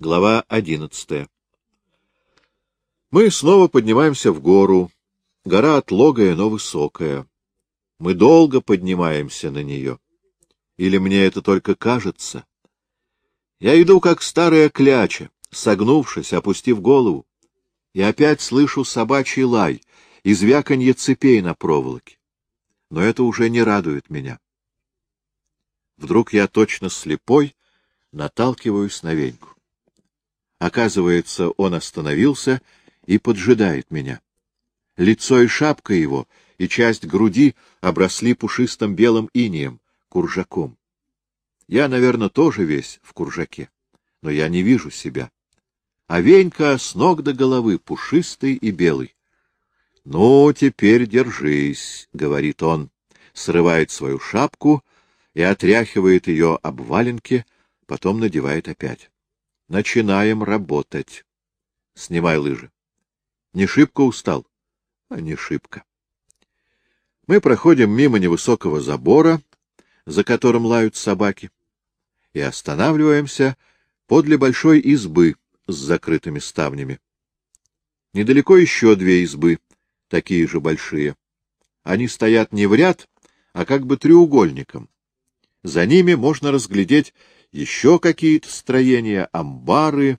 Глава одиннадцатая. Мы снова поднимаемся в гору. Гора отлогая, но высокая. Мы долго поднимаемся на нее. Или мне это только кажется? Я иду, как старая кляча, согнувшись, опустив голову. И опять слышу собачий лай и звяканье цепей на проволоке. Но это уже не радует меня. Вдруг я точно слепой наталкиваюсь на Веньку. Оказывается, он остановился и поджидает меня. Лицо и шапка его, и часть груди обросли пушистым белым инием, куржаком. Я, наверное, тоже весь в куржаке, но я не вижу себя. А Венька с ног до головы пушистый и белый. — Ну, теперь держись, — говорит он, срывает свою шапку и отряхивает ее об валенке, потом надевает опять. Начинаем работать. Снимай лыжи. Не шибко устал? А не шибко. Мы проходим мимо невысокого забора, за которым лают собаки, и останавливаемся подле большой избы с закрытыми ставнями. Недалеко еще две избы, такие же большие. Они стоят не в ряд, а как бы треугольником. За ними можно разглядеть еще какие-то строения, амбары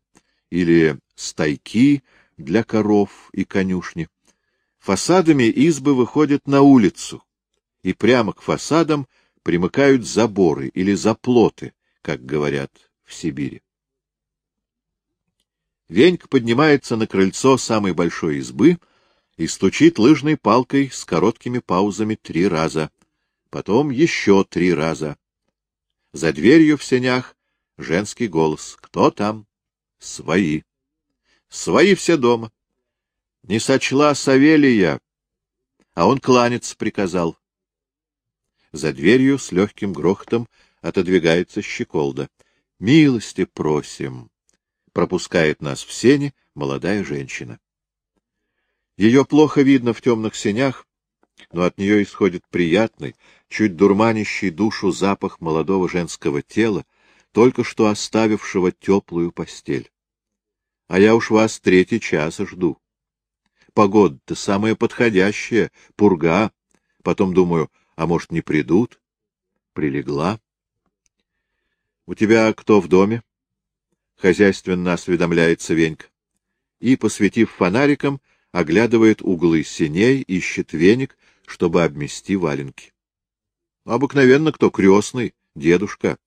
или стайки для коров и конюшни. Фасадами избы выходят на улицу, и прямо к фасадам примыкают заборы или заплоты, как говорят в Сибири. Венька поднимается на крыльцо самой большой избы и стучит лыжной палкой с короткими паузами три раза, потом еще три раза. За дверью в сенях женский голос. Кто там? Свои. Свои все дома. Не сочла Савелия, а он кланяться приказал. За дверью с легким грохотом отодвигается щеколда. Милости просим. Пропускает нас в сене молодая женщина. Ее плохо видно в темных сенях, но от нее исходит приятный, чуть дурманящий душу запах молодого женского тела, только что оставившего теплую постель. А я уж вас третий час жду. Погода-то самая подходящая, пурга. Потом думаю, а может, не придут? Прилегла. — У тебя кто в доме? — хозяйственно осведомляется Венька. И, посветив фонариком, оглядывает углы синей, ищет веник, чтобы обмести валенки. Обыкновенно кто крестный, дедушка.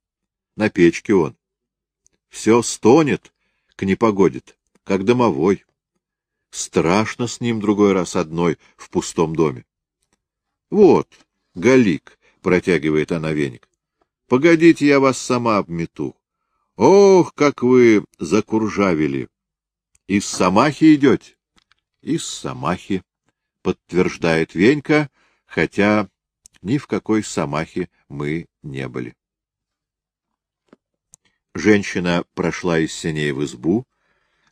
На печке он. Все стонет к непогодит, как домовой. Страшно с ним другой раз одной в пустом доме. Вот, Галик, протягивает она веник. Погодите, я вас сама обмету. Ох, как вы закуржавили! Из Самахи идете? Из Самахи, подтверждает Венька, хотя ни в какой Самахе мы не были. Женщина прошла из сеней в избу,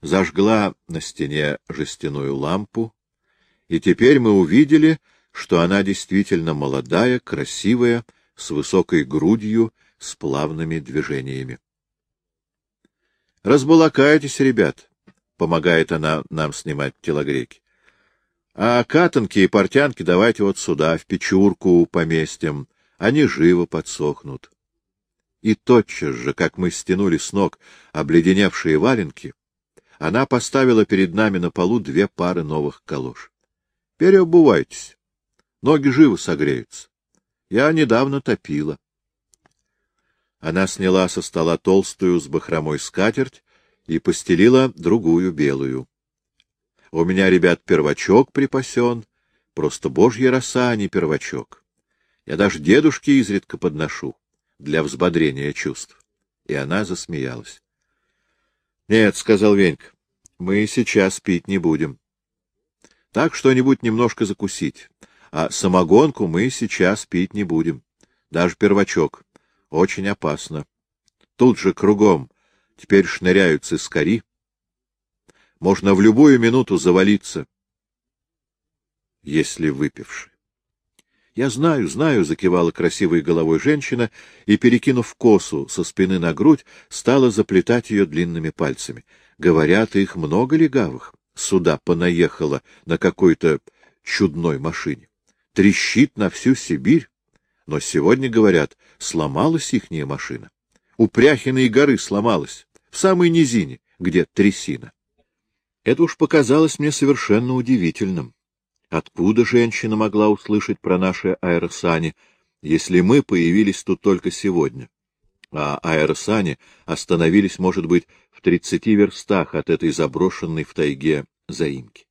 зажгла на стене жестяную лампу, и теперь мы увидели, что она действительно молодая, красивая, с высокой грудью, с плавными движениями. — Разбалакайтесь, ребят, — помогает она нам снимать телогреки. А катанки и портянки давайте вот сюда, в печурку поместим. Они живо подсохнут. И тотчас же, как мы стянули с ног обледеневшие валенки, она поставила перед нами на полу две пары новых калош. Переобувайтесь. Ноги живо согреются. Я недавно топила. Она сняла со стола толстую с бахромой скатерть и постелила другую белую. У меня, ребят, первачок припасен. Просто божья роса, а не первачок. Я даже дедушке изредка подношу для взбодрения чувств. И она засмеялась. — Нет, — сказал Венька, — мы сейчас пить не будем. Так что-нибудь немножко закусить. А самогонку мы сейчас пить не будем. Даже первачок. Очень опасно. Тут же кругом теперь шныряются скори. Можно в любую минуту завалиться, если выпивши. — Я знаю, знаю, — закивала красивой головой женщина и, перекинув косу со спины на грудь, стала заплетать ее длинными пальцами. Говорят, их много легавых. Сюда понаехала на какой-то чудной машине. Трещит на всю Сибирь. Но сегодня, говорят, сломалась ихняя машина. У Пряхиной горы сломалась, в самой низине, где трясина. Это уж показалось мне совершенно удивительным. Откуда женщина могла услышать про наши аэросани, если мы появились тут только сегодня? А аэросани остановились, может быть, в тридцати верстах от этой заброшенной в тайге заимки.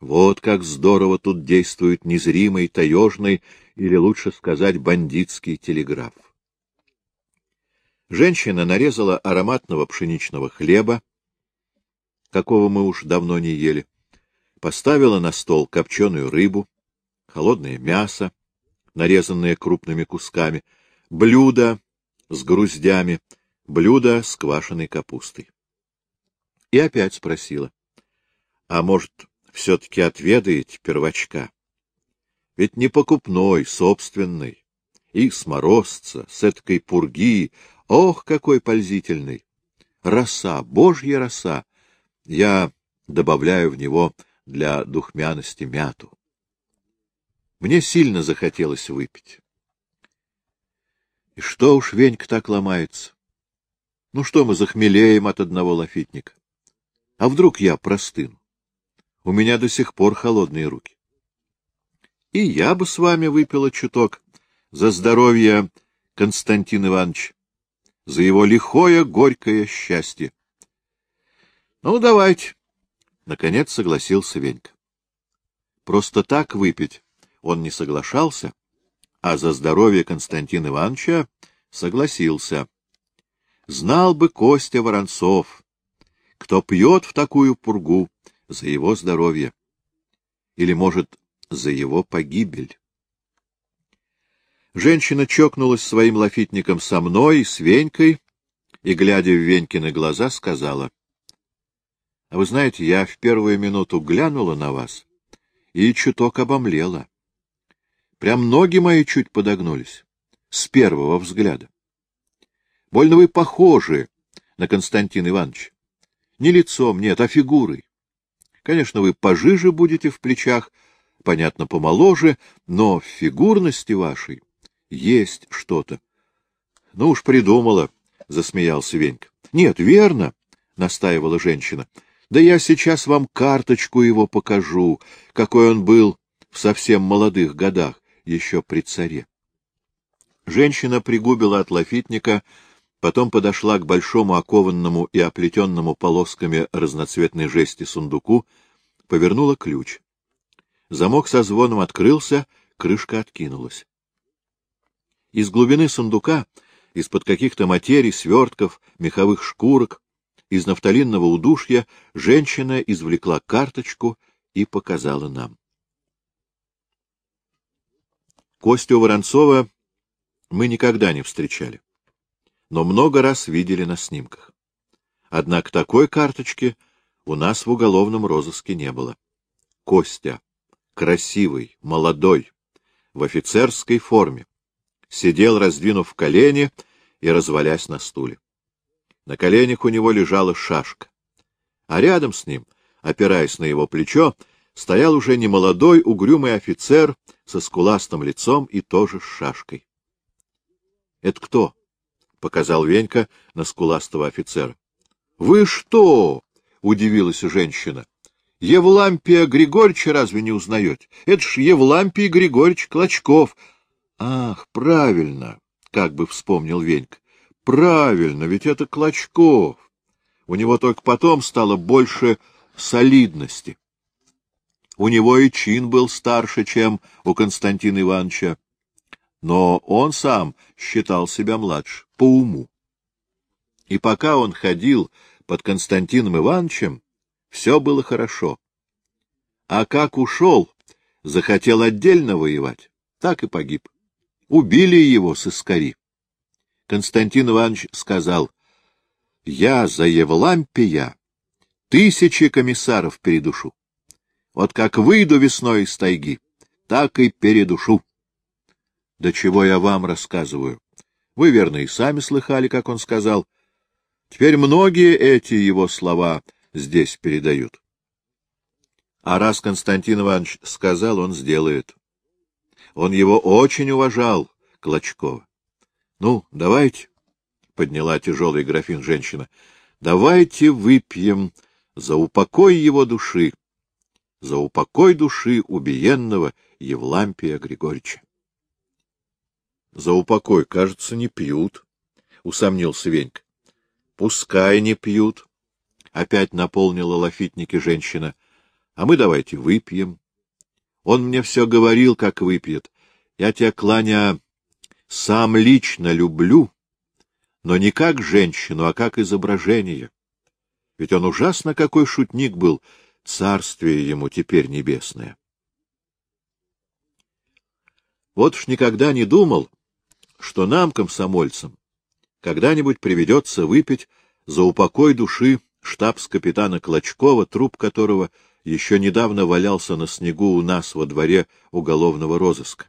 Вот как здорово тут действует незримый, таежный, или лучше сказать, бандитский телеграф. Женщина нарезала ароматного пшеничного хлеба, какого мы уж давно не ели, поставила на стол копченую рыбу, холодное мясо, нарезанное крупными кусками, блюдо с груздями, блюдо с квашеной капустой. И опять спросила, а может, все-таки отведаете первочка? Ведь не покупной, собственный, и с морозца, с эткой пурги, ох, какой пользительный! Роса, божья роса! Я добавляю в него для духмяности мяту. Мне сильно захотелось выпить. И что уж Венька так ломается? Ну что мы захмелеем от одного лафитника? А вдруг я простыну? У меня до сих пор холодные руки. И я бы с вами выпила чуток за здоровье Константина Ивановича, за его лихое горькое счастье. Ну, давайте. Наконец согласился Венька. Просто так выпить он не соглашался, а за здоровье Константина Ивановича согласился. Знал бы Костя Воронцов, кто пьет в такую пургу за его здоровье. Или, может, за его погибель. Женщина чокнулась своим лафитником со мной, с Венькой, и, глядя в Венькины глаза, сказала — а вы знаете, я в первую минуту глянула на вас и чуток обомлела. Прям ноги мои чуть подогнулись. С первого взгляда. Больно вы похожи на Константина Ивановича. Не лицом, нет, а фигурой. Конечно, вы пожиже будете в плечах, понятно, помоложе, но в фигурности вашей есть что-то. — Ну уж придумала, — засмеялся Венька. — Нет, верно, — настаивала женщина. Да я сейчас вам карточку его покажу, какой он был в совсем молодых годах, еще при царе. Женщина пригубила от лафитника, потом подошла к большому окованному и оплетенному полосками разноцветной жести сундуку, повернула ключ. Замок со звоном открылся, крышка откинулась. Из глубины сундука, из-под каких-то материй, свертков, меховых шкурок, из нафталинного удушья женщина извлекла карточку и показала нам. Костю Воронцова мы никогда не встречали, но много раз видели на снимках. Однако такой карточки у нас в уголовном розыске не было. Костя, красивый, молодой, в офицерской форме, сидел, раздвинув колени и развалясь на стуле. На коленях у него лежала шашка. А рядом с ним, опираясь на его плечо, стоял уже немолодой угрюмый офицер со скуластым лицом и тоже с шашкой. — Это кто? — показал Венька на скуластого офицера. — Вы что? — удивилась женщина. — Евлампия Григорьевича разве не узнаете? Это ж Евлампий Григорьевич Клочков. — Ах, правильно, — как бы вспомнил Венька. Правильно, ведь это Клочков. У него только потом стало больше солидности. У него и чин был старше, чем у Константина Ивановича. Но он сам считал себя младше, по уму. И пока он ходил под Константином Ивановичем, все было хорошо. А как ушел, захотел отдельно воевать, так и погиб. Убили его с искари. Константин Иванович сказал, — Я за Евлампия тысячи комиссаров передушу. Вот как выйду весной из тайги, так и передушу. Да чего я вам рассказываю? Вы, верно, и сами слыхали, как он сказал. Теперь многие эти его слова здесь передают. А раз Константин Иванович сказал, он сделает. Он его очень уважал, Клочкова. — Ну, давайте, — подняла тяжелый графин женщина, — давайте выпьем за упокой его души, за упокой души убиенного Евлампия Григорьевича. — За упокой, кажется, не пьют, — усомнился Венька. — Пускай не пьют, — опять наполнила лафитники женщина. — А мы давайте выпьем. Он мне все говорил, как выпьет. Я тебя, Кланя, сам лично люблю, но не как женщину, а как изображение. Ведь он ужасно какой шутник был, царствие ему теперь небесное. Вот уж никогда не думал, что нам, комсомольцам, когда-нибудь приведется выпить за упокой души штабс-капитана Клочкова, труп которого еще недавно валялся на снегу у нас во дворе уголовного розыска.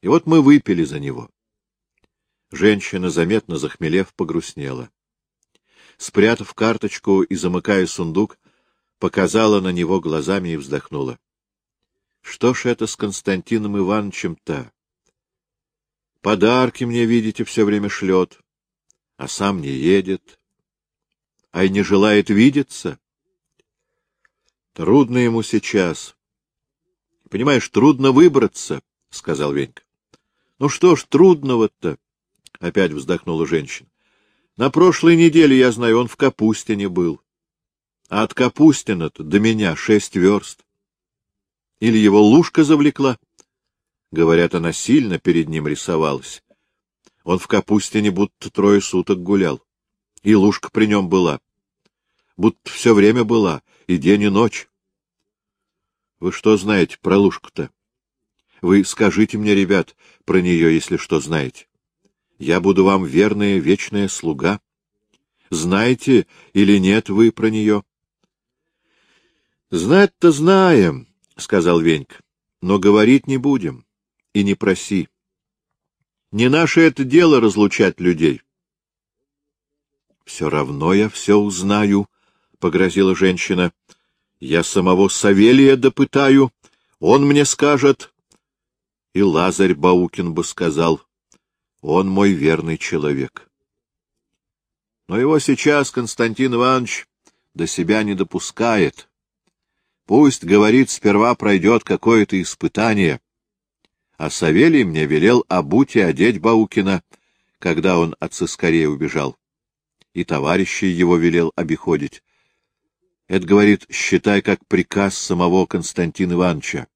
И вот мы выпили за него. Женщина, заметно захмелев, погрустнела. Спрятав карточку и замыкая сундук, показала на него глазами и вздохнула. Что ж это с Константином Ивановичем-то? Подарки мне, видите, все время шлет, а сам не едет, а и не желает видеться. Трудно ему сейчас. Понимаешь, трудно выбраться, — сказал Венька. — Ну что ж трудного-то? — опять вздохнула женщина. — На прошлой неделе, я знаю, он в Капустине был. А от Капустина-то до меня шесть верст. Или его лужка завлекла? Говорят, она сильно перед ним рисовалась. Он в Капустине будто трое суток гулял. И лужка при нем была. Будто все время была, и день, и ночь. Вы что знаете про лужку-то? Вы скажите мне, ребят, про нее, если что знаете. Я буду вам верная, вечная слуга. Знаете или нет вы про нее? — Знать-то знаем, — сказал Венька, — но говорить не будем. И не проси. Не наше это дело разлучать людей. — Все равно я все узнаю, — погрозила женщина. — Я самого Савелия допытаю, он мне скажет. И Лазарь Баукин бы сказал, он мой верный человек. Но его сейчас Константин Иванович до себя не допускает. Пусть, говорит, сперва пройдет какое-то испытание. А Савелий мне велел обуть и одеть Баукина, когда он от сыскарей убежал. И товарищей его велел обиходить. Это, говорит, считай как приказ самого Константина Ивановича.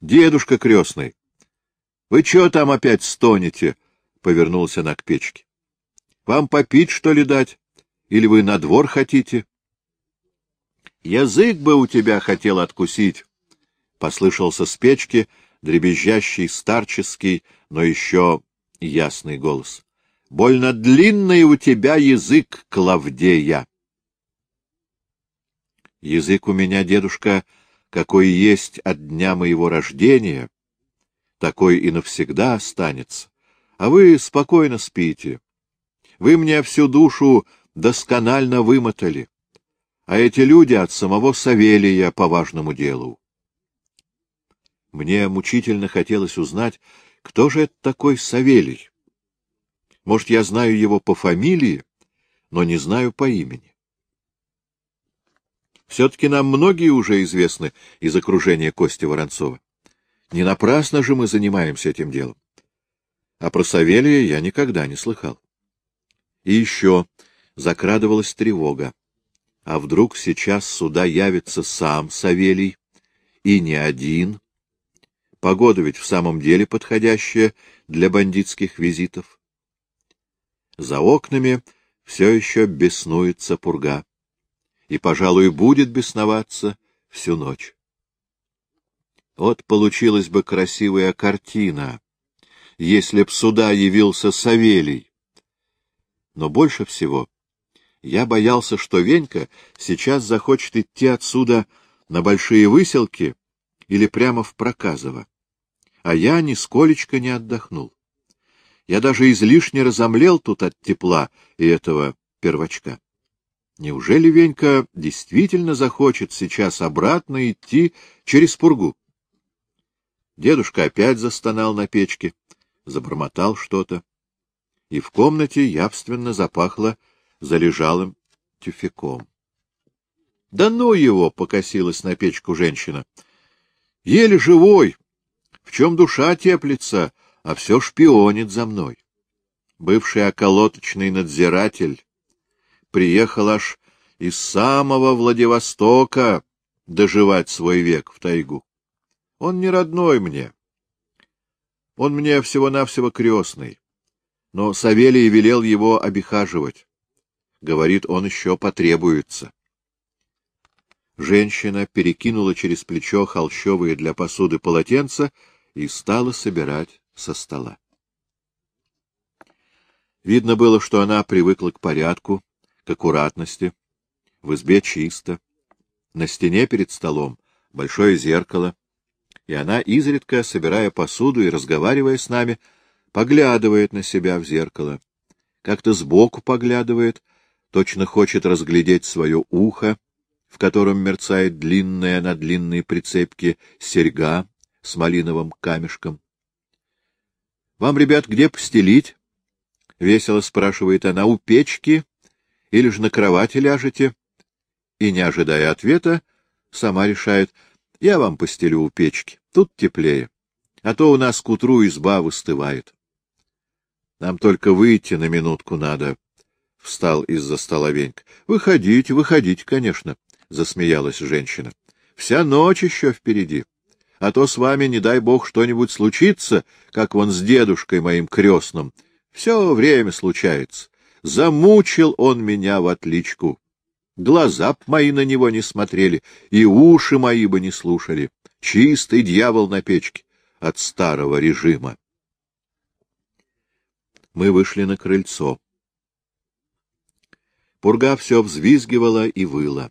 Дедушка крестный, вы чего там опять стонете? — повернулся она к печке. — Вам попить, что ли, дать? Или вы на двор хотите? Язык бы у тебя хотел откусить, — послышался с печки дребезжащий, старческий, но еще ясный голос. — Больно длинный у тебя язык, Клавдея. — Язык у меня, дедушка, какой есть от дня моего рождения, такой и навсегда останется. А вы спокойно спите. Вы мне всю душу досконально вымотали а эти люди от самого Савелия по важному делу. Мне мучительно хотелось узнать, кто же это такой Савелий. Может, я знаю его по фамилии, но не знаю по имени. Все-таки нам многие уже известны из окружения Кости Воронцова. Не напрасно же мы занимаемся этим делом. А про Савелия я никогда не слыхал. И еще закрадывалась тревога. А вдруг сейчас сюда явится сам Савелий, и не один? Погода ведь в самом деле подходящая для бандитских визитов. За окнами все еще беснуется пурга, и, пожалуй, будет бесноваться всю ночь. Вот получилась бы красивая картина, если б сюда явился Савелий. Но больше всего я боялся, что Венька сейчас захочет идти отсюда на большие выселки или прямо в Проказово. А я нисколечко не отдохнул. Я даже излишне разомлел тут от тепла и этого первочка. Неужели Венька действительно захочет сейчас обратно идти через пургу? Дедушка опять застонал на печке, забормотал что-то, и в комнате явственно запахло залежалым тюфяком. — Да ну его! — покосилась на печку женщина. — Еле живой! В чем душа теплится, а все шпионит за мной. Бывший околоточный надзиратель приехал аж из самого Владивостока доживать свой век в тайгу. Он не родной мне. Он мне всего-навсего крестный. Но Савелий велел его обихаживать. Говорит, он еще потребуется. Женщина перекинула через плечо холщовые для посуды полотенца и стала собирать со стола. Видно было, что она привыкла к порядку, аккуратности. В избе чисто. На стене перед столом большое зеркало, и она, изредка собирая посуду и разговаривая с нами, поглядывает на себя в зеркало. Как-то сбоку поглядывает, точно хочет разглядеть свое ухо, в котором мерцает длинная на длинной прицепке серьга с малиновым камешком. — Вам, ребят, где постелить? — весело спрашивает она. — У печки или же на кровати ляжете? И, не ожидая ответа, сама решает. — Я вам постелю у печки. Тут теплее. А то у нас к утру изба выстывает. Нам только выйти на минутку надо. — встал из-за стола Венька. — Выходите, выходите, конечно, — засмеялась женщина. — Вся ночь еще впереди. А то с вами, не дай бог, что-нибудь случится, как вон с дедушкой моим крестным. Все время случается. Замучил он меня в отличку. Глаза б мои на него не смотрели, и уши мои бы не слушали. Чистый дьявол на печке от старого режима. Мы вышли на крыльцо. Пурга все взвизгивала и выла.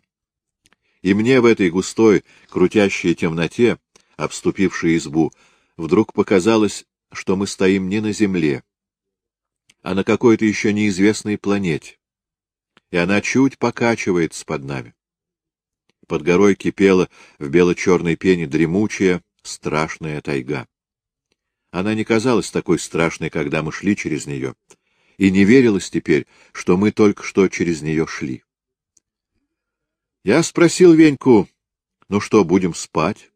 И мне в этой густой, крутящей темноте, обступившей избу, вдруг показалось, что мы стоим не на земле, а на какой-то еще неизвестной планете, и она чуть покачивается под нами. Под горой кипела в бело-черной пене дремучая, страшная тайга. Она не казалась такой страшной, когда мы шли через нее, и не верилось теперь, что мы только что через нее шли. Я спросил Веньку, ну что, будем спать?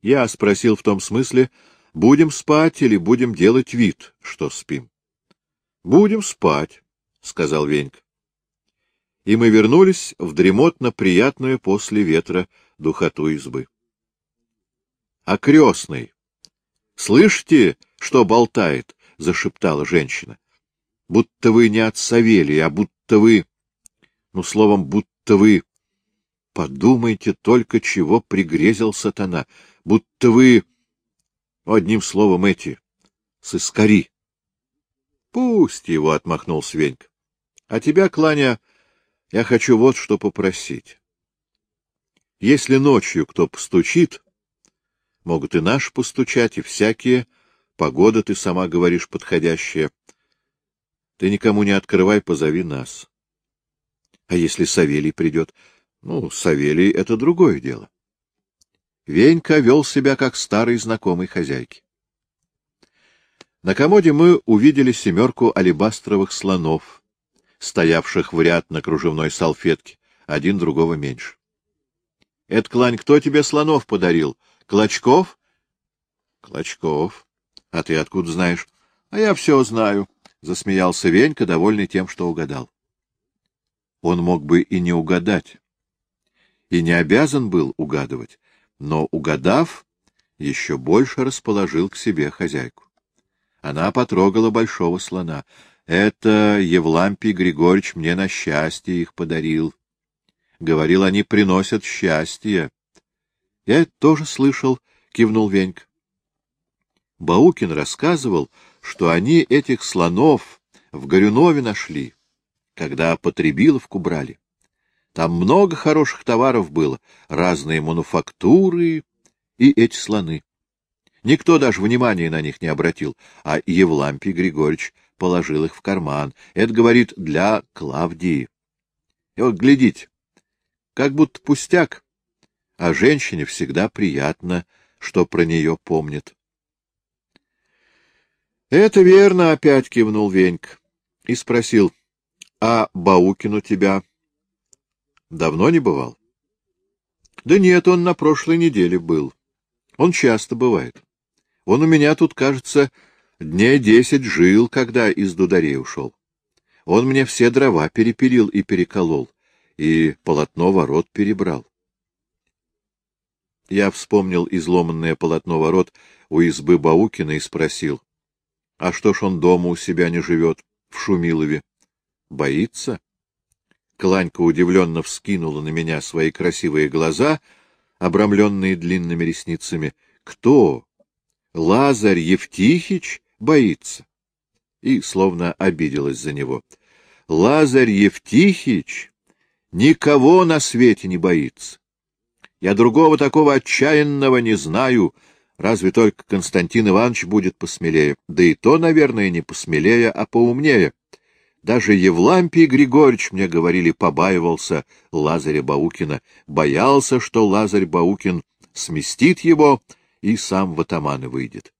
Я спросил в том смысле, будем спать или будем делать вид, что спим. — Будем спать, — сказал Венька. И мы вернулись в дремотно-приятную после ветра духоту избы. — А крестный? Слышите, что болтает? — зашептала женщина. — Будто вы не от Савелия, а будто вы... Ну, словом, будто вы... Подумайте только, чего пригрезил сатана. Будто вы... Одним словом, эти... Сыскари. Пусть его, — отмахнул Свенька. А тебя, Кланя, я хочу вот что попросить. Если ночью кто постучит, могут и наш постучать, и всякие, погода, ты сама говоришь, подходящая. Ты никому не открывай, позови нас. А если Савелий придет? Ну, Савелий — это другое дело. Венька вел себя как старый знакомый хозяйки. На комоде мы увидели семерку алебастровых слонов, стоявших в ряд на кружевной салфетке, один другого меньше. — Это, Клань, кто тебе слонов подарил? Клочков? — Клочков. А ты откуда знаешь? — А я все знаю, — засмеялся Венька, довольный тем, что угадал. Он мог бы и не угадать, и не обязан был угадывать, но, угадав, еще больше расположил к себе хозяйку. Она потрогала большого слона. Это Евлампий Григорьевич мне на счастье их подарил. Говорил, они приносят счастье. Я это тоже слышал, — кивнул Венька. Баукин рассказывал, что они этих слонов в Горюнове нашли, когда Потребиловку брали. Там много хороших товаров было, разные мануфактуры и эти слоны. Никто даже внимания на них не обратил, а Евлампий Григорьевич положил их в карман. Это, говорит, для Клавдии. И вот глядите, как будто пустяк, а женщине всегда приятно, что про нее помнит. — Это верно, — опять кивнул Веньк и спросил, — а Баукин у тебя давно не бывал? — Да нет, он на прошлой неделе был. Он часто бывает. Он у меня тут, кажется, дней десять жил, когда из дударей ушел. Он мне все дрова перепилил и переколол, и полотно ворот перебрал. Я вспомнил изломанное полотно ворот у избы Баукина и спросил, а что ж он дома у себя не живет, в Шумилове? Боится? Кланька удивленно вскинула на меня свои красивые глаза, обрамленные длинными ресницами. Кто? Лазарь Евтихич боится? И словно обиделась за него. Лазарь Евтихич никого на свете не боится. Я другого такого отчаянного не знаю, разве только Константин Иванович будет посмелее. Да и то, наверное, не посмелее, а поумнее. Даже Евлампий Григорьевич, мне говорили, побаивался Лазаря Баукина, боялся, что Лазарь Баукин сместит его и сам в атаманы выйдет.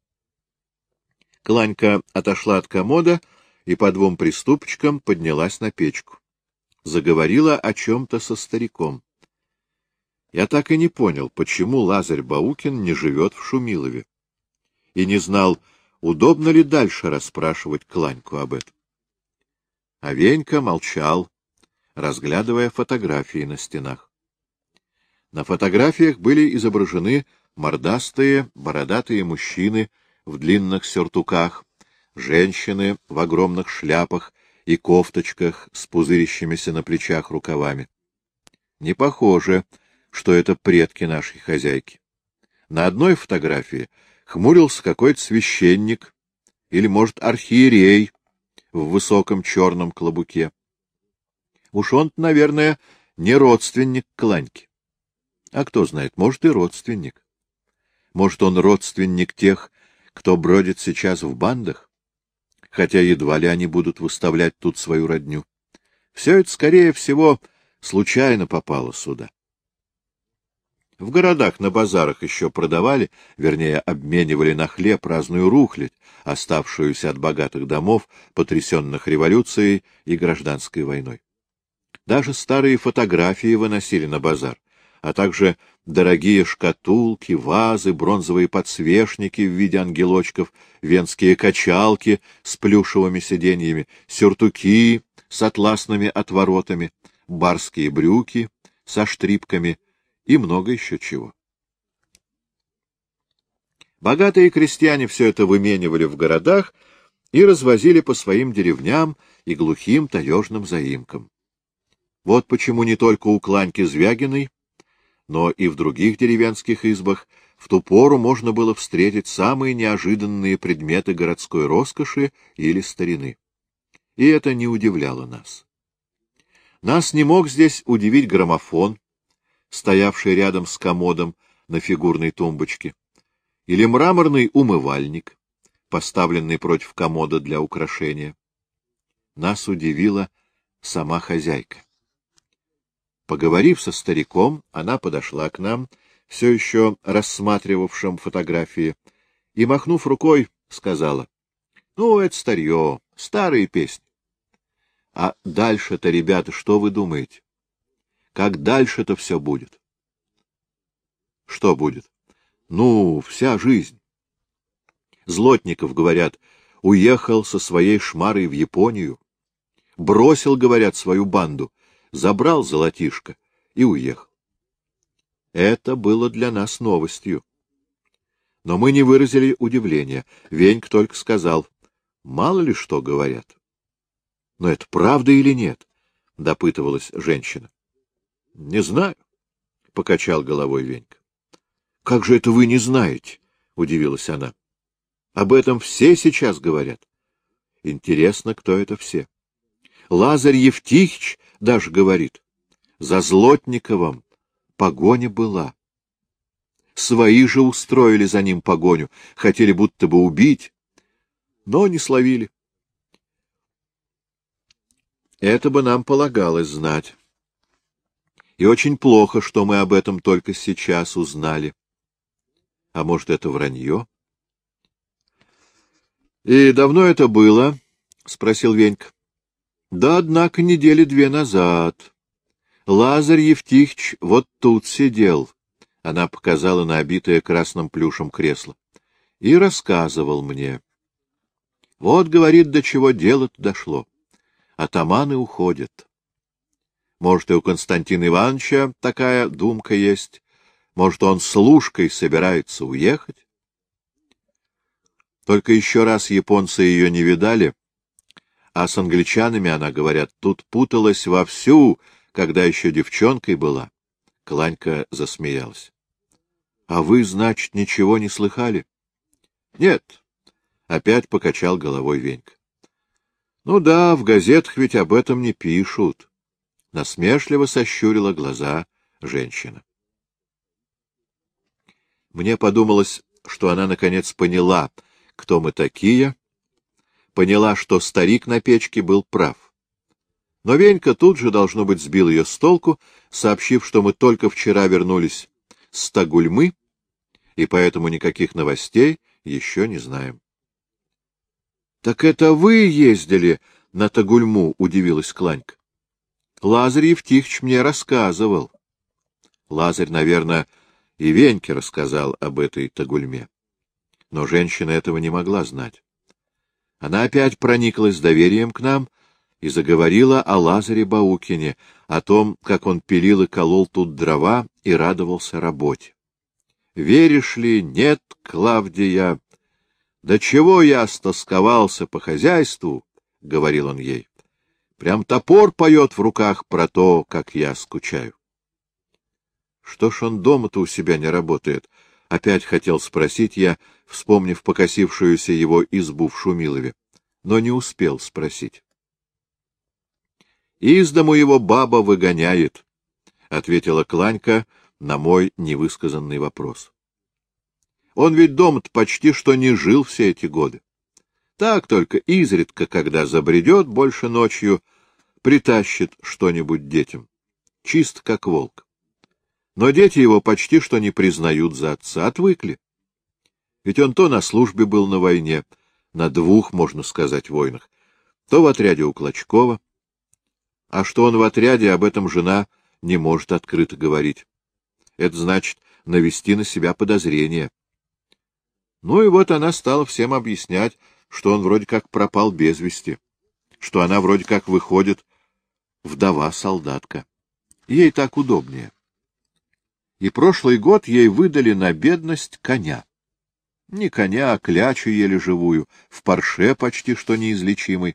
Кланька отошла от комода и по двум приступочкам поднялась на печку. Заговорила о чем-то со стариком. Я так и не понял, почему Лазарь Баукин не живет в Шумилове. И не знал, удобно ли дальше расспрашивать Кланьку об этом. А Венька молчал, разглядывая фотографии на стенах. На фотографиях были изображены мордастые, бородатые мужчины в длинных сюртуках, женщины в огромных шляпах и кофточках с пузырящимися на плечах рукавами. Не похоже, что это предки нашей хозяйки. На одной фотографии хмурился какой-то священник или, может, архиерей в высоком черном клобуке. Уж он наверное, не родственник Кланьки. А кто знает, может, и родственник. Может, он родственник тех, кто бродит сейчас в бандах? Хотя едва ли они будут выставлять тут свою родню. Все это, скорее всего, случайно попало сюда. В городах на базарах еще продавали, вернее, обменивали на хлеб разную рухлядь, оставшуюся от богатых домов, потрясенных революцией и гражданской войной. Даже старые фотографии выносили на базар, а также дорогие шкатулки, вазы, бронзовые подсвечники в виде ангелочков, венские качалки с плюшевыми сиденьями, сюртуки с атласными отворотами, барские брюки со штрипками и много еще чего. Богатые крестьяне все это выменивали в городах и развозили по своим деревням и глухим таежным заимкам. Вот почему не только у Кланьки Звягиной, но и в других деревенских избах в ту пору можно было встретить самые неожиданные предметы городской роскоши или старины. И это не удивляло нас. Нас не мог здесь удивить граммофон, стоявший рядом с комодом на фигурной тумбочке, или мраморный умывальник, поставленный против комода для украшения. Нас удивила сама хозяйка. Поговорив со стариком, она подошла к нам, все еще рассматривавшим фотографии, и, махнув рукой, сказала, — Ну, это старье, старые песни. А дальше-то, ребята, что вы думаете? Как дальше-то все будет? Что будет? Ну, вся жизнь. Злотников, говорят, уехал со своей шмарой в Японию. Бросил, говорят, свою банду, забрал золотишко и уехал. Это было для нас новостью. Но мы не выразили удивления. Веньк только сказал, мало ли что говорят. Но это правда или нет? — допытывалась женщина. — Не знаю, — покачал головой Венька. — Как же это вы не знаете? — удивилась она. — Об этом все сейчас говорят. Интересно, кто это все. Лазарь Евтихич даже говорит. За Злотниковым погоня была. Свои же устроили за ним погоню, хотели будто бы убить, но не словили. Это бы нам полагалось знать. И очень плохо, что мы об этом только сейчас узнали. А может, это вранье? — И давно это было? — спросил Венька. — Да, однако, недели две назад. Лазарь Евтихч вот тут сидел. Она показала на обитое красным плюшем кресло. И рассказывал мне. Вот, говорит, до чего дело-то дошло. Атаманы уходят. Может, и у Константина Ивановича такая думка есть. Может, он с Лужкой собирается уехать? Только еще раз японцы ее не видали, а с англичанами она, говорят, тут путалась вовсю, когда еще девчонкой была. Кланька засмеялась. — А вы, значит, ничего не слыхали? — Нет, — опять покачал головой Венька. — Ну да, в газетах ведь об этом не пишут. Насмешливо сощурила глаза женщина. Мне подумалось, что она, наконец, поняла, кто мы такие, поняла, что старик на печке был прав. Но Венька тут же, должно быть, сбил ее с толку, сообщив, что мы только вчера вернулись с Тагульмы, и поэтому никаких новостей еще не знаем. — Так это вы ездили на Тагульму? — удивилась Кланька. Лазарь Евтихч мне рассказывал. Лазарь, наверное, и Веньке рассказал об этой Тагульме. Но женщина этого не могла знать. Она опять прониклась доверием к нам и заговорила о Лазаре Баукине, о том, как он пилил и колол тут дрова и радовался работе. «Веришь ли, нет, Клавдия, до чего я стосковался по хозяйству?» — говорил он ей. Прям топор поет в руках про то, как я скучаю. Что ж он дома-то у себя не работает? Опять хотел спросить я, вспомнив покосившуюся его избу в Шумилове, но не успел спросить. Из дому его баба выгоняет, — ответила Кланька на мой невысказанный вопрос. Он ведь дома-то почти что не жил все эти годы. Так только изредка, когда забредет больше ночью, притащит что-нибудь детям. Чист, как волк. Но дети его почти что не признают за отца, отвыкли. Ведь он то на службе был на войне, на двух, можно сказать, войнах, то в отряде у Клочкова. А что он в отряде, об этом жена не может открыто говорить. Это значит навести на себя подозрение. Ну и вот она стала всем объяснять, что он вроде как пропал без вести, что она вроде как выходит вдова-солдатка. Ей так удобнее. И прошлый год ей выдали на бедность коня. Не коня, а клячу еле живую, в парше почти что неизлечимый.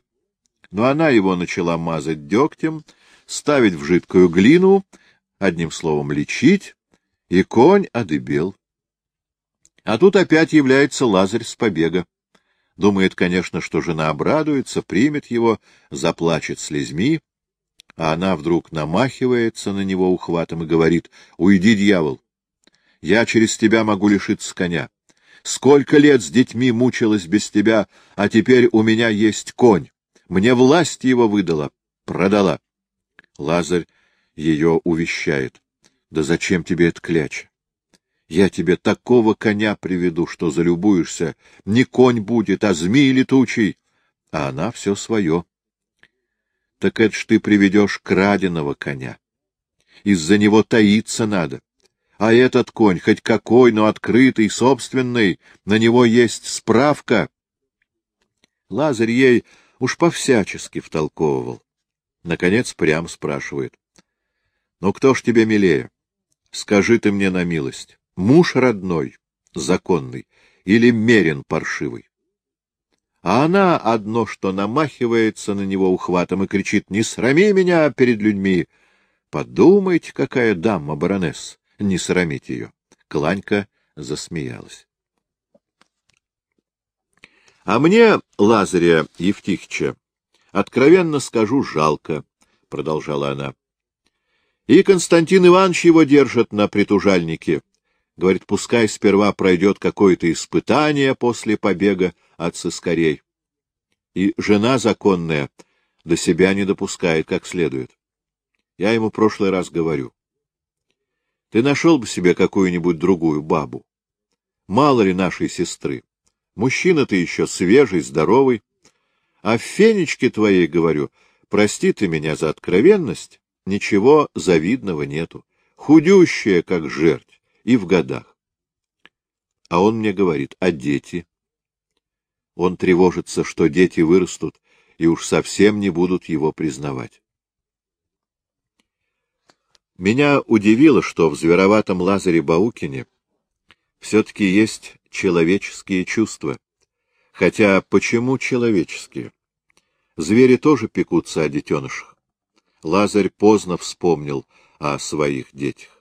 Но она его начала мазать дегтем, ставить в жидкую глину, одним словом лечить, и конь одыбел. А тут опять является Лазарь с побега. Думает, конечно, что жена обрадуется, примет его, заплачет слезьми, а она вдруг намахивается на него ухватом и говорит, «Уйди, дьявол! Я через тебя могу лишиться коня. Сколько лет с детьми мучилась без тебя, а теперь у меня есть конь. Мне власть его выдала, продала». Лазарь ее увещает. «Да зачем тебе это кляча? Я тебе такого коня приведу, что залюбуешься. Не конь будет, а змей летучий. А она все свое так это ж ты приведешь краденого коня. Из-за него таиться надо. А этот конь, хоть какой, но открытый, собственный, на него есть справка. Лазарь ей уж повсячески втолковывал. Наконец прям спрашивает. — Ну кто ж тебе милее? Скажи ты мне на милость, муж родной, законный, или мерин паршивый? а она одно что намахивается на него ухватом и кричит «Не срами меня перед людьми!» Подумайте, какая дама, баронесс, не срамить ее. Кланька засмеялась. — А мне, Лазаря Евтихча, откровенно скажу, жалко, — продолжала она. И Константин Иванович его держит на притужальнике. Говорит, пускай сперва пройдет какое-то испытание после побега от сыскарей. И жена законная до себя не допускает как следует. Я ему прошлый раз говорю. Ты нашел бы себе какую-нибудь другую бабу. Мало ли нашей сестры. Мужчина ты еще свежий, здоровый. А в фенечке твоей, говорю, прости ты меня за откровенность, ничего завидного нету. Худющая, как жерть, и в годах. А он мне говорит, а дети? Он тревожится, что дети вырастут и уж совсем не будут его признавать. Меня удивило, что в звероватом Лазаре Баукине все-таки есть человеческие чувства. Хотя почему человеческие? Звери тоже пекутся о детенышах. Лазарь поздно вспомнил о своих детях.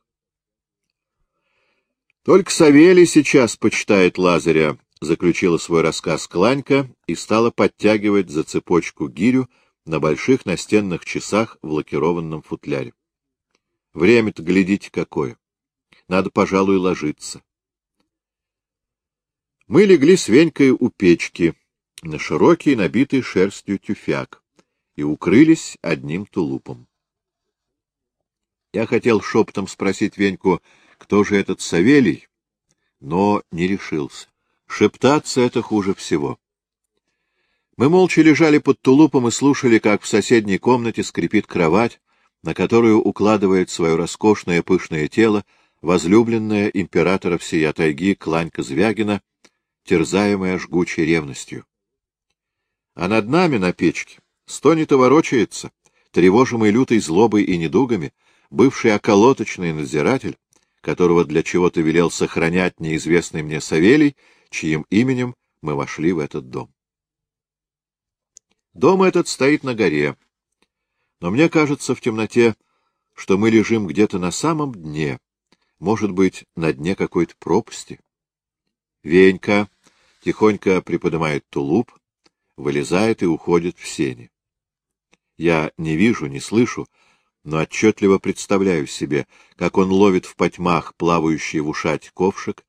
Только Савелий сейчас почитает Лазаря, — заключила свой рассказ Кланька и стала подтягивать за цепочку гирю на больших настенных часах в лакированном футляре. Время-то, глядите, какое. Надо, пожалуй, ложиться. Мы легли с Венькой у печки на широкий, набитый шерстью тюфяк и укрылись одним тулупом. Я хотел шепотом спросить Веньку, кто же этот Савелий, но не решился. Шептаться — это хуже всего. Мы молча лежали под тулупом и слушали, как в соседней комнате скрипит кровать, на которую укладывает свое роскошное пышное тело возлюбленная императора всея тайги Кланька Звягина, терзаемая жгучей ревностью. А над нами на печке стонет и ворочается, тревожимый лютой злобой и недугами, бывший околоточный надзиратель, которого для чего-то велел сохранять неизвестный мне Савелий, чьим именем мы вошли в этот дом. Дом этот стоит на горе, но мне кажется в темноте, что мы лежим где-то на самом дне, может быть, на дне какой-то пропасти. Венька тихонько приподнимает тулуп, вылезает и уходит в сени. Я не вижу, не слышу, но отчетливо представляю себе, как он ловит в потьмах плавающий в ушать ковшик,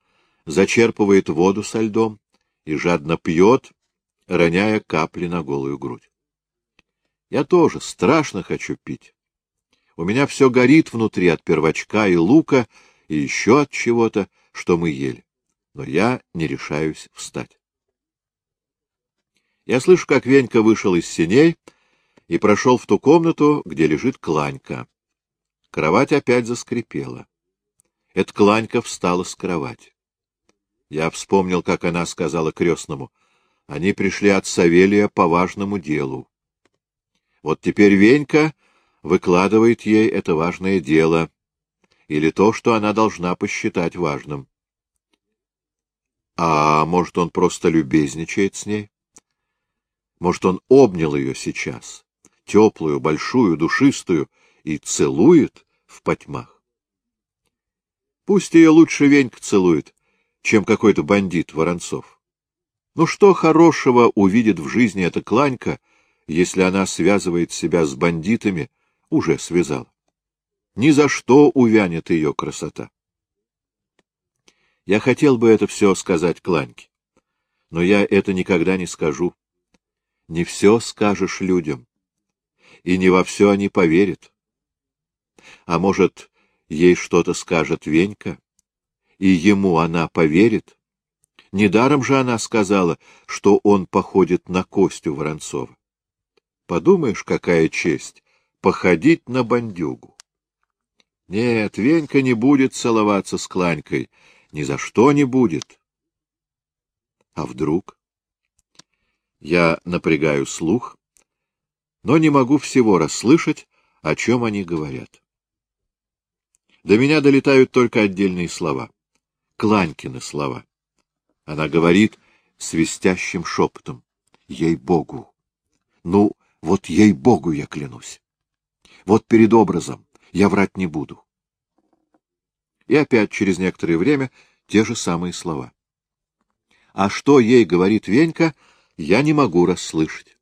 зачерпывает воду со льдом и жадно пьет, роняя капли на голую грудь. Я тоже страшно хочу пить. У меня все горит внутри от первочка и лука, и еще от чего-то, что мы ели но я не решаюсь встать. Я слышу, как Венька вышел из сеней и прошел в ту комнату, где лежит Кланька. Кровать опять заскрипела. Эта Кланька встала с кровати. Я вспомнил, как она сказала крестному. Они пришли от Савелия по важному делу. Вот теперь Венька выкладывает ей это важное дело, или то, что она должна посчитать важным. А может, он просто любезничает с ней? Может, он обнял ее сейчас, теплую, большую, душистую, и целует в потьмах? Пусть ее лучше Венька целует, чем какой-то бандит Воронцов. Ну что хорошего увидит в жизни эта Кланька, если она связывает себя с бандитами, уже связала? Ни за что увянет ее красота. Я хотел бы это все сказать Кланьке, но я это никогда не скажу. Не все скажешь людям, и не во все они поверят. А может, ей что-то скажет Венька, и ему она поверит? Недаром же она сказала, что он походит на Костю Воронцова. Подумаешь, какая честь — походить на бандюгу. Нет, Венька не будет целоваться с Кланькой, ни за что не будет. А вдруг? Я напрягаю слух, но не могу всего расслышать, о чем они говорят. До меня долетают только отдельные слова. Кланькины слова. Она говорит свистящим шепотом. Ей-богу! Ну, вот ей-богу я клянусь. Вот перед образом я врать не буду. И опять через некоторое время те же самые слова. А что ей говорит Венька, я не могу расслышать.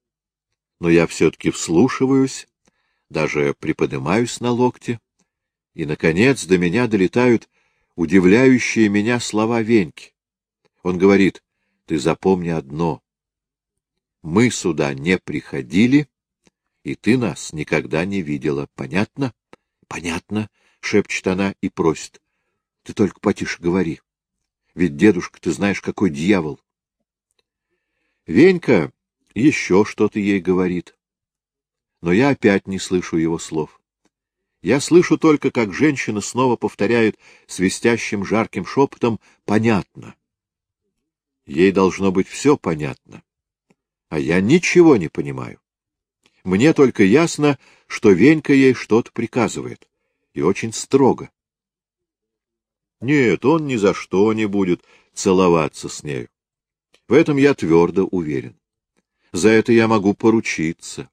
Но я все-таки вслушиваюсь, даже приподнимаюсь на локте И, наконец, до меня долетают удивляющие меня слова Веньки. Он говорит, ты запомни одно. Мы сюда не приходили, и ты нас никогда не видела. Понятно? Понятно, — шепчет она и просит. Ты только потише говори. Ведь, дедушка, ты знаешь, какой дьявол. Венька еще что-то ей говорит. Но я опять не слышу его слов. Я слышу только, как женщина снова повторяет свистящим жарким шепотом «понятно». Ей должно быть все понятно. А я ничего не понимаю. Мне только ясно, что Венька ей что-то приказывает. И очень строго. Нет, он ни за что не будет целоваться с нею. В этом я твердо уверен. За это я могу поручиться.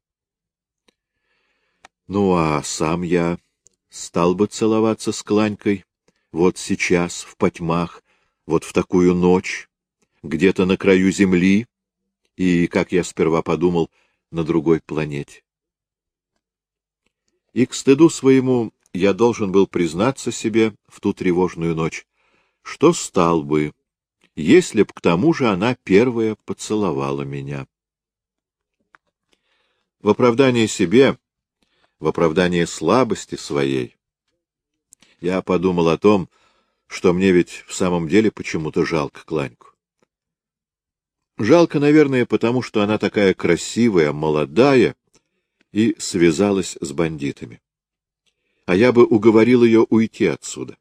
Ну, а сам я стал бы целоваться с Кланькой вот сейчас, в потьмах, вот в такую ночь, где-то на краю земли и, как я сперва подумал, на другой планете. И к стыду своему я должен был признаться себе в ту тревожную ночь, что стал бы, если б к тому же она первая поцеловала меня. В оправдании себе, в оправдании слабости своей, я подумал о том, что мне ведь в самом деле почему-то жалко Кланьку. Жалко, наверное, потому что она такая красивая, молодая и связалась с бандитами. А я бы уговорил ее уйти отсюда.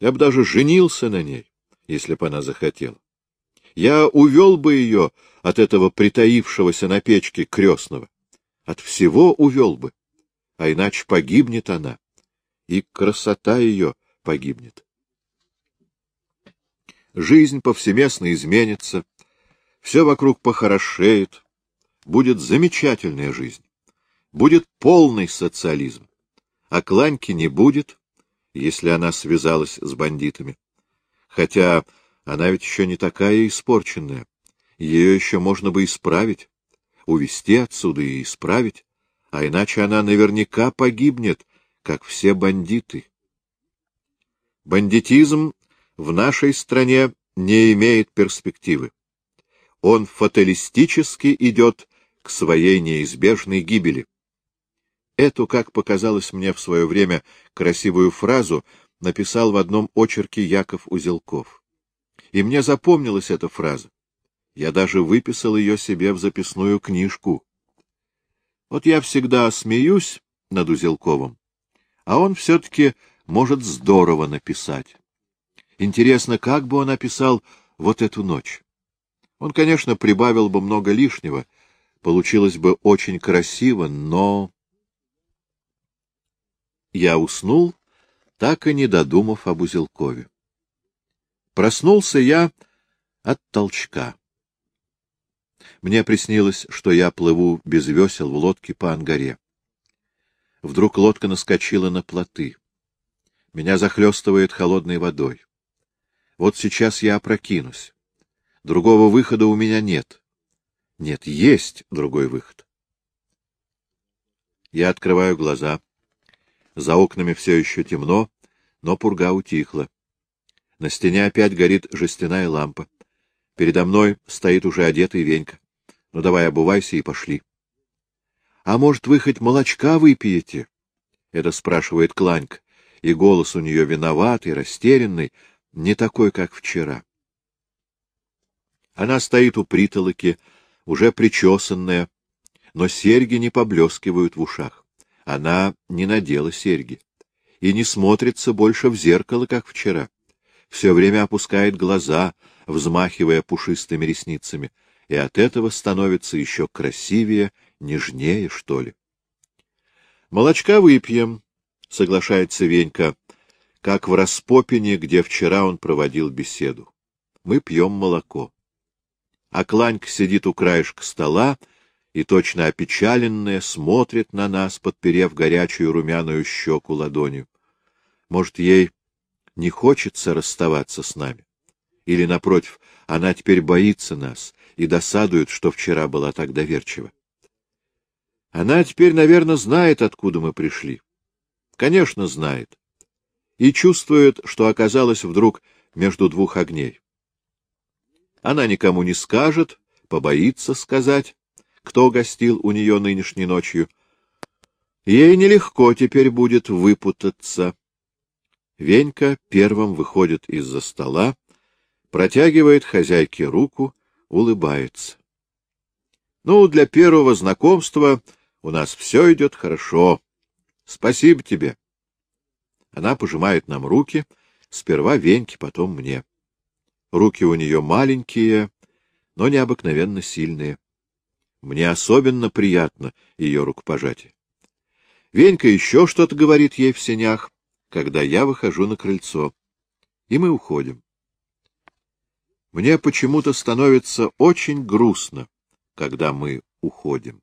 Я бы даже женился на ней, если бы она захотела. Я увел бы ее от этого притаившегося на печке крестного. От всего увел бы, а иначе погибнет она, и красота ее погибнет. Жизнь повсеместно изменится, все вокруг похорошеет, будет замечательная жизнь, будет полный социализм, а Кланьки не будет, если она связалась с бандитами. Хотя она ведь еще не такая испорченная, ее еще можно бы исправить увести отсюда и исправить, а иначе она наверняка погибнет, как все бандиты. Бандитизм в нашей стране не имеет перспективы. Он фаталистически идет к своей неизбежной гибели. Эту, как показалось мне в свое время, красивую фразу написал в одном очерке Яков Узелков. И мне запомнилась эта фраза. Я даже выписал ее себе в записную книжку. Вот я всегда смеюсь над Узелковым, а он все-таки может здорово написать. Интересно, как бы он описал вот эту ночь? Он, конечно, прибавил бы много лишнего, получилось бы очень красиво, но... Я уснул, так и не додумав об Узелкове. Проснулся я от толчка. Мне приснилось, что я плыву без весел в лодке по ангаре. Вдруг лодка наскочила на плоты. Меня захлестывает холодной водой. Вот сейчас я опрокинусь. Другого выхода у меня нет. Нет, есть другой выход. Я открываю глаза. За окнами все еще темно, но пурга утихла. На стене опять горит жестяная лампа. Передо мной стоит уже одетый Венька. Ну, давай обувайся и пошли. — А может, вы хоть молочка выпьете? — это спрашивает Кланька, и голос у нее виноватый, растерянный, не такой, как вчера. Она стоит у притолоки, уже причесанная, но серьги не поблескивают в ушах. Она не надела серьги и не смотрится больше в зеркало, как вчера. Все время опускает глаза, взмахивая пушистыми ресницами — и от этого становится еще красивее, нежнее, что ли. — Молочка выпьем, — соглашается Венька, как в Распопине, где вчера он проводил беседу. Мы пьем молоко. А Кланька сидит у краешка стола и, точно опечаленная, смотрит на нас, подперев горячую румяную щеку ладонью. Может, ей не хочется расставаться с нами? Или, напротив, она теперь боится нас и досадует, что вчера была так доверчива. Она теперь, наверное, знает, откуда мы пришли. Конечно, знает. И чувствует, что оказалась вдруг между двух огней. Она никому не скажет, побоится сказать, кто гостил у нее нынешней ночью. Ей нелегко теперь будет выпутаться. Венька первым выходит из-за стола, протягивает хозяйке руку, улыбается. Ну, для первого знакомства у нас все идет хорошо. Спасибо тебе. Она пожимает нам руки, сперва Веньке, потом мне. Руки у нее маленькие, но необыкновенно сильные. Мне особенно приятно ее рукопожатие. Венька еще что-то говорит ей в сенях, когда я выхожу на крыльцо, и мы уходим. Мне почему-то становится очень грустно, когда мы уходим.